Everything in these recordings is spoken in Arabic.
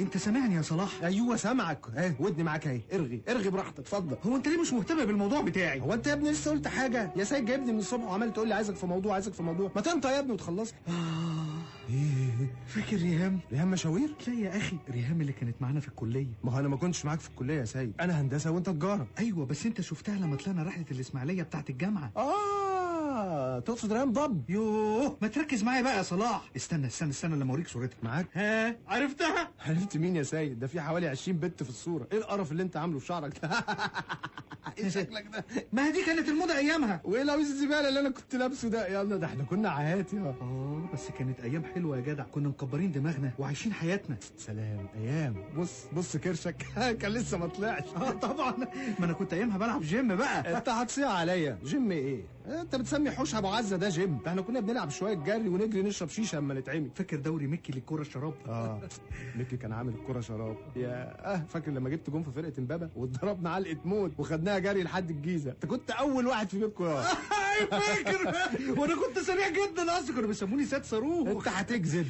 انت سامعني يا صلاح؟ أيوه سامعك. اهي ودني معاك أهي. إرغي إرغي براحتك. اتفضل. هو انت ليه مش مهتم بالموضوع بتاعي؟ هو انت يا ابني لسه قلت حاجة؟ يا سيد جايبني من الصبح وعمال تقول لي عايزك في موضوع عايزك في موضوع. ما تنطق يا ابني وتخلصني إيه فاكر ريهام؟ ريهام مشاوير؟ لا يا أخي ريهام اللي كانت معانا في الكلية. ما هو أنا ما كنتش معاك في الكلية يا سيد أنا هندسة وأنت تجارة. أيوه بس أنت شفتها لما طلعنا رحلة الإسماعيلية بتاعت الجامعة. آه تقصد ريهام ضب؟ يوه ما تركز معايا بقى يا صلاح. استنى استنى استنى لما اوريك صورتها. معاك؟ ها؟ عرفتها؟ عرفت مين يا سيد؟ ده في حوالي 20 بنت في الصورة. إيه القرف اللي انت عامله في شعرك ده؟ إيه شكلك ده؟ ما هي دي كانت الموضة أيامها. وايه لابس الزبالة اللي أنا كنت لابسه ده؟ يلا ده إحنا كنا عهات يا. آه بس كانت أيام حلوة يا جدع. كنا مكبرين دماغنا وعايشين حياتنا. سلام أيام. بص بص كرشك. كان لسه ما طلعش. آه طبعا. ما أنا كنت أيامها بلعب جيم بقى. انت هتصيع عليا. جيم إيه؟ انت بتسمي حوش أبو عزة ده جيم. ده إحنا كنا بنلعب شوية جري ونجري نشرب شيشة أما نتعمي. فاكر دوري ميكي للكرة الشراب آه. ميكي كان عامل الكرة شراب. يا آه فاكر لما جبت جون في فرقة امبابة واتضربنا علقه موت وخدناها جري لحد الجيزة. أنت كنت أول واحد في بيتكم يا فاكر. وأنا كنت سريع جدا أصلا. كانوا بيسموني سيد صاروخ. أنت هتكذب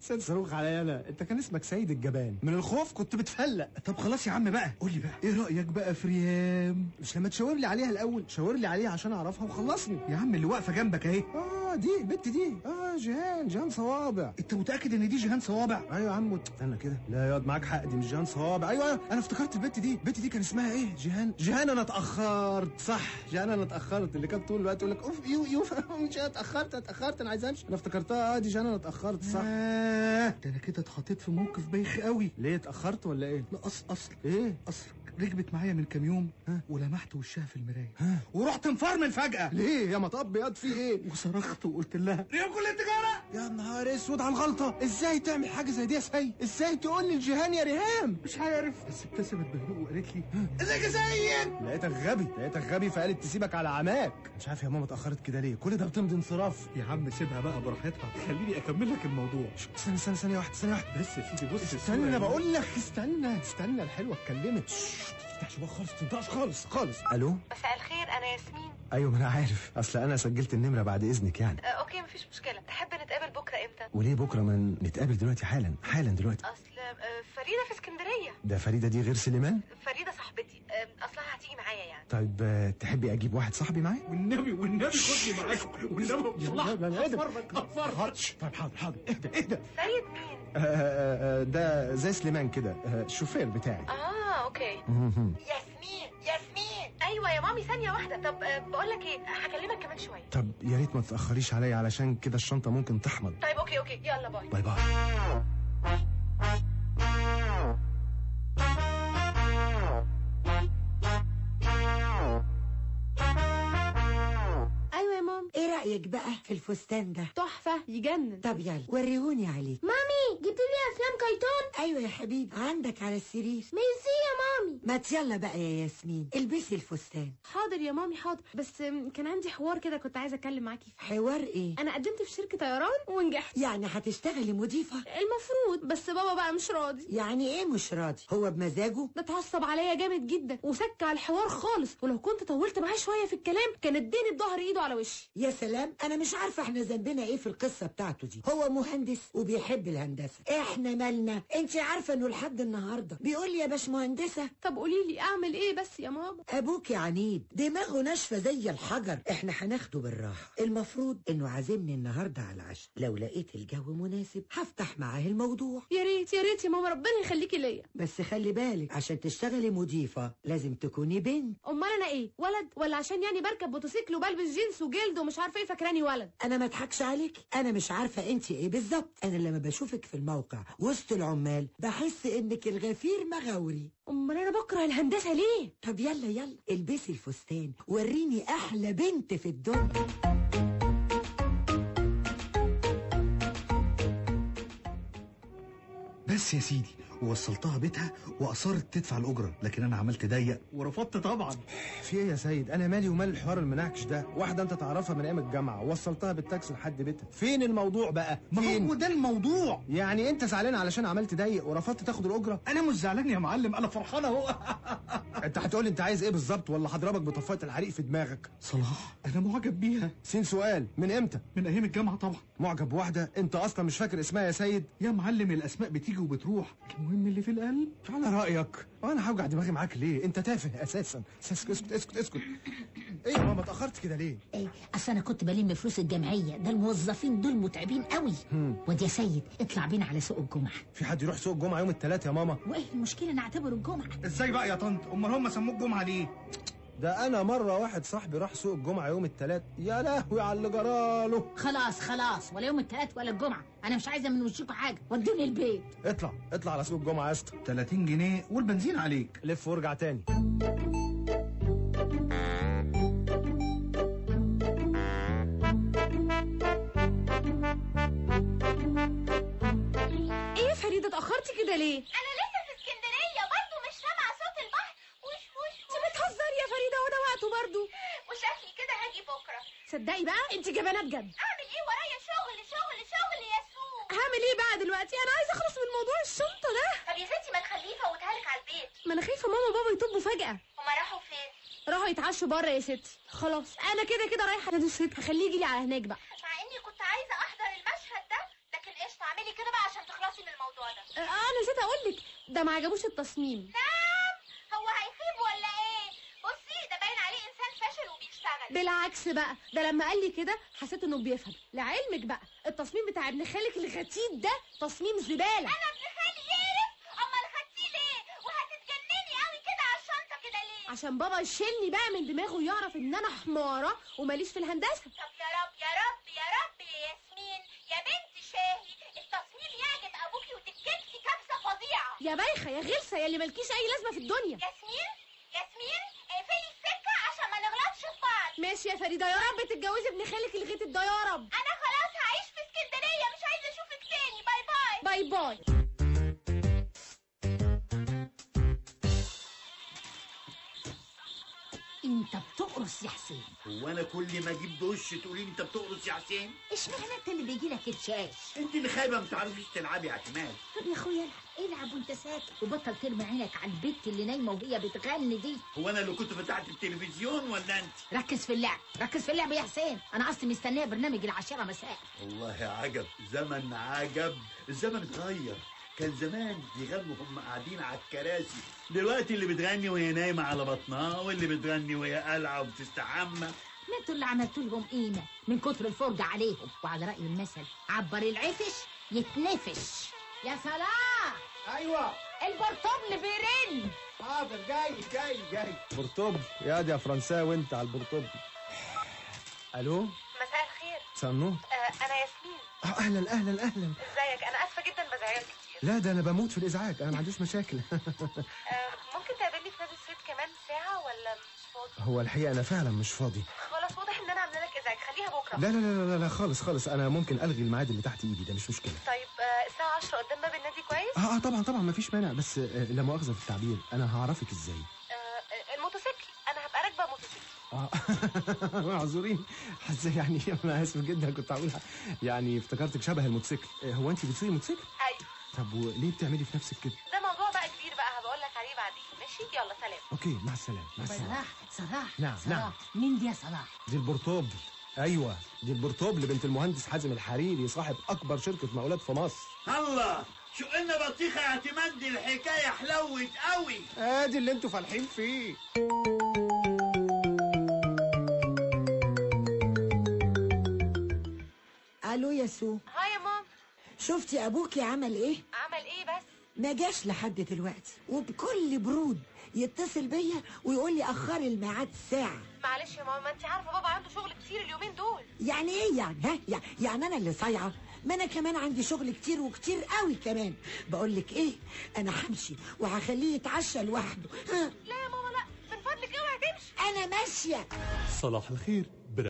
سيد صاروخ عليا أنا. أنت كان اسمك سيد الجبان. من الخوف كنت بتفلق. طب خلاص يا عم بقى. قول لي بقى. إيه رأيك بقى في ريهام مش لما تشاور لي عليها الأول. شاور لي عليها عشان أعرفها وخلصني. يا عم اللي واقفة جنبك أهي. آه دي البت دي. آه جيهان جيهان صوابع. انت متأكد ان دي جيهان صوابع؟ أيوه يا عم استنى كده. لا ياض معاك حق دي مش جيهان صوابع. أيوه أنا افتكرت البت دي. البت دي كان اسمها إيه؟ جيهان. جيهان أنا اتأخرت. صح جيهان أنا اتأخرت. اللي كانت طول الوقت تقول لك أوف يوه يوه مش اتأخرت اتأخرت أنا عايز أمشي. أنا افتكرتها. آه دي جيهان أنا اتأخرت. صح. ده أنا كده اتحطيت في موقف بايخ قوي. ليه اتأخرت ولا إيه؟ لا أصل أصل. إيه؟ أصل ركبت معايا من كام يوم؟ ولمحت وشها في المراية؟ ورحت مفرمل فجأة. ليه؟ يا مطب ياض في إيه؟ وصرخت. وقلت لها ريهام كل التجارة! يا نهار أسود على الغلطة! إزاي تعمل حاجة زي دي يا سيد إزاي تقول لي الجيهان يا ريهام؟ مش عارف. بس ابتسمت بهدوء وقالت لي إزيك يا سيد؟ لقيتك غبي لقيتك غبي فقالت تسيبك على عماك. مش عارف يا ماما اتأخرت كده ليه؟ كل ده بتمضي انصراف. يا عم سيبها بقى براحتها. خليني أكمل لك الموضوع. استنى استنى ثانية واحدة ثانية واحدة. بس يا سيدي بص استنى بقول لك استنى استنى. الحلوة اتكلمت. شش، ما تفتحش بقى خالص ما تنطقش خالص خالص. ألو؟ مساء الخير. أنا ياسمين. أيوه ما أنا عارف. أصل أنا سجلت النمرة بعد إذنك يعني. آه أوكي مفيش مشكلة. تحب نتقابل بكرة إمتى؟ وليه بكرة؟ ما نتقابل دلوقتي حالا حالا دلوقتي. أصل آه فريدة في اسكندرية. ده فريدة دي غير سليمان؟ فريدة صاحبتي. آه أصلها هتيجي معايا يعني. طيب آه، تحبي أجيب واحد صاحبي معايا؟ والنبي والنبي خدني معاك. والنبي هفرمك هفرمك طيب حاضر حاضر. اهدى اهدى. سيد مين؟ آه، آه، آه، ده زي سليمان كده الشوفير بتاعي. آه okay. ياسمين ياسمين. أيوه يا مامي ثانية واحدة. طب آه بقول لك إيه هكلمك كمان شوية. طب يا ريت ما تتاخريش عليا علشان كده الشنطة ممكن تحمض طيب okay okay. يلا bye. bye bye. أيوه يا مام. إيه رأيك بقى في الفستان ده؟ تحفة يجنن. طب يلا وريهوني عليه. مامي جبت لي أفلام كرتون. أيوه يا حبيبي عندك على السرير. ميرسي مامي. ما يلا بقى يا ياسمين البسي الفستان. حاضر يا مامي حاضر. بس كان عندي حوار كده كنت عايزة أتكلم معاكي فيه. حوار إيه؟ أنا قدمت في شركة طيران ونجحت. يعني هتشتغلي مضيفة؟ المفروض بس بابا بقى مش راضي. يعني إيه مش راضي؟ هو بمزاجه؟ ده اتعصب عليا جامد جدا وسك على الحوار خالص. ولو كنت طولت معاه شوية في الكلام كان اداني بظهر إيده على وشي. يا سلام أنا مش عارفة إحنا ذنبنا إيه في القصة بتاعته دي. هو مهندس وبيحب الهندسة. إحنا مالنا؟ انت عارفة إنه لحد النهارده بيقول لي يا باش مهندسه طب قولي لي أعمل إيه بس يا ماما؟ أبوك عنيد دماغه ناشفة زي الحجر. إحنا هناخده بالراحة. المفروض إنه عازمني النهارده على العشاء. لو لقيت الجو مناسب هفتح معاه الموضوع. يا ريت يا ريت يا ماما ربنا يخليكي ليا. بس خلي بالك عشان تشتغلي مضيفة لازم تكوني بنت. أمال أنا إيه ولد ولا عشان يعني بركب موتوسيكل وبلبس جينز وجلد ومش عارفة إيه فاكراني ولد؟ أنا ما أضحكش عليك. أنا مش عارفة أنت إيه بالظبط. أنا لما بشوفك في الموقع وسط العمال بحس إنك الغفير مغاوري. أمال أنا بكره الهندسة ليه؟ طب يلا يلا. البسي الفستان وريني أحلى بنت في الدنيا. بس يا سيدي ووصلتها بيتها وأصرت تدفع الأجرة لكن أنا عملت ضيق. ورفضت طبعا. في إيه يا سيد؟ أنا مالي ومال الحوار المناكش ده. واحدة أنت تعرفها من أيام الجامعة وصلتها بالتاكسي لحد بيتها. فين الموضوع بقى؟ ما فين؟ هو ده الموضوع. يعني أنت زعلان علشان عملت ضيق ورفضت تاخد الأجرة؟ أنا مش زعلان يا معلم أنا فرحان أهو. أنت هتقول أنت عايز إيه بالظبط ولا هضربك بطفاية الحريق في دماغك؟ صلاح أنا معجب بيها. سين سؤال من إمتى؟ من أيام الجامعة طبعا. معجب بواحدة أنت أصلا مش فاكر اسمها يا سيد؟ يا معلم الأسماء بتيجي وبتروح. المهم المهم اللي في القلب؟ على رأيك. وأنا هوجع دماغي معاك ليه؟ أنت تافه أساسا. اسكت اسكت اسكت اسكت. إيه يا ماما اتأخرت كده ليه؟ إيه أصل أنا كنت بلم فلوس الجمعية. ده الموظفين دول متعبين قوي. واد يا سيد اطلع بينا على سوق الجمعة. في حد يروح سوق الجمعة يوم الثلاث يا ماما؟ وإيه المشكلة؟ نعتبره الجمعة. إزاي بقى يا طنط؟ أمال هم سموه الجمعة ليه؟ ده أنا مرة واحد صاحبي راح سوق الجمعة يوم الثلاث يا لهوي على اللي جراله خلاص خلاص. ولا يوم الثلاث ولا الجمعة. أنا مش عايزة من وشكم حاجة. ودوني البيت. اطلع اطلع على سوق الجمعة يا اسطى. 30 جنيه والبنزين عليك. لف وارجع تاني. إيه يا فريدة اتأخرتي كده ليه؟ أنا لسه في اسكندريه برضه مش سامعه صوت البحر وش وش انت بتهزري يا فريده وده وقته برضه وشكلي كده هاجي بكره صدقي بقى انت جبانة بجد. اعمل إيه ورايا شغل شغل شغل يا سو هعمل إيه بقى دلوقتي؟ أنا عايزة اخلص من موضوع الشنطة ده. طب يا ستي ما تخليه يفوتها لك على البيت. ما أنا خايفة ماما وبابا يطبوا فجأة. هما راحوا فين؟ راحوا يتعشوا بره يا ستي خلاص أنا كده كده رايحة. نادي الصيد هخليه يجي لي على هناك بقى. مع اني كنت عايزة احضر المشهد ده لكن قشطة اعملي كده بقى عشان تخلصي من الموضوع ده. آه أنا نسيت أقول لك ده ما عجبوش التصميم. نعم هو هيخيب ولا إيه بصي ده باين عليه انسان فاشل وبيشتغل بالعكس بقى. ده لما قال لي كده حسيت إنه بيفهم. لعلمك بقى التصميم بتاع ابن خالك الغتيت ده تصميم زبالة. أنا ابن خالي يقرف أمال خدتيه ليه وهتتجنني قوي كده على الشنطة كده ليه؟ عشان بابا يشيلني بقى من دماغه ويعرف إن أنا حمارة وماليش في الهندسة. طب يا رب يا رب يا رب يا ياسمين. يا بنت شاهي التصميم يعجب أبوكي وتتكتفي كبسة فظيعة. يا بايخة يا غلسة يا اللي مالكيش أي لازمة في الدنيا. ياسمين اقفلي السكه عشان ما نغلطش في بعض ماشي يا فريدة يا رب تتجوزي ابن خالك الغيت ده يا رب أنا خلاص هعيش في اسكندرية مش عايزة اشوفك تاني bye bye. bye bye. انت بتقرص يا حسين. هو أنا كل ما أجيب دش تقولي لي أنت بتقرص يا حسين؟ اشمعنى انت اللي بيجي لك الشاش؟ أنت اللي خايبة ما تعرفيش تلعبي يا اعتماد طب يا أخويا العب العب وأنت ساكت وبطل ترمي عينك على البت اللي نايمة وهي بتغني دي. هو أنا اللي كنت فتحت التلفزيون ولا أنت؟ ركز في اللعب ركز في اللعب يا حسين. أنا اصلي مستنية برنامج العشرة مساء. والله عجب زمن عجب الزمن اتغير. كان زمان بيغنوا هم قاعدين على الكراسي. دلوقتي اللي بتغني وهي نايمة على بطنها واللي بتغني وهي قلعه وبتستحمى. ما أنتوا اللي عملتوا لهم قيمة من كتر الفرجة عليهم. وعلى رأي المثل عبر العفش يتنفش. يا صلاح أيوه. البرطبل بيرن. حاضر جاي جاي جاي. برطب يا دي يا فرنساوي وانت على البرطب ألو؟ مساء الخير. سنو؟ آه أنا ياسمين. آه، أهلا أهلا أهلا. إزيك؟ أنا آسفة جدا بزعجك لا ده أنا بموت في الإزعاج. أنا ما عنديش مشاكل. آه ممكن تقابلني في نادي الصيد كمان ساعة ولا مش فاضي؟ هو الحقيقة أنا فعلا مش فاضي. خلاص واضح إن أنا عاملة لك إزعاج. خليها بكرة. لا لا لا لا, لا خالص خالص. أنا ممكن ألغي الميعاد اللي تحت إيدي ده مش مشكلة. طيب آه الساعة 10 قدام باب النادي كويس؟ آه آه طبعا طبعا ما فيش مانع. بس آه لا مؤاخذة في التعبير. أنا هعرفك إزاي. الموتوسيكل. أنا هبقى راكبة موتوسيكل. معذورين. حاسه يعني أنا آسف جدا كنت هقولها. يعني افتكرتك شبه الموتوسيكل. هو انت بتسوقي موتوسيكل؟ أيوه. طب وليه بتعملي في نفسك كده؟ ده موضوع بقى كبير بقى هبقول لك عليه بعدين. ماشي؟ يلا سلام. okay مع السلامة مع السلامة. صلاح صلاح نعم، صلاح. نعم. مين دي يا صلاح؟ دي البرطوبل أيوه دي البرطوبل بنت المهندس حازم الحريري صاحب اكبر شركة مقاولات في مصر. الله شو قلنا بطيخه يا اعتماد دي الحكاية حلوت قوي. ادي اللي أنتوا فالحين فيه. ألو يا سو شفتي أبوكي عمل إيه؟ عمل إيه بس؟ ما جاش لحد دلوقتي وبكل برود يتصل بيا ويقول لي أخري الميعاد ساعة. معلش يا ماما ما انت عارفة بابا عنده شغل كتير اليومين دول. يعني إيه يعني؟ ها؟ يع- يعني أنا اللي صايعة؟ ما أنا كمان عندي شغل كتير وكتير قوي كمان. بقول لك إيه؟ أنا همشي وهخليه يتعشى لوحده. ها؟ لا يا ماما لا. من فضلك اوعي تمشي. أنا ماشية. صلاح الخير.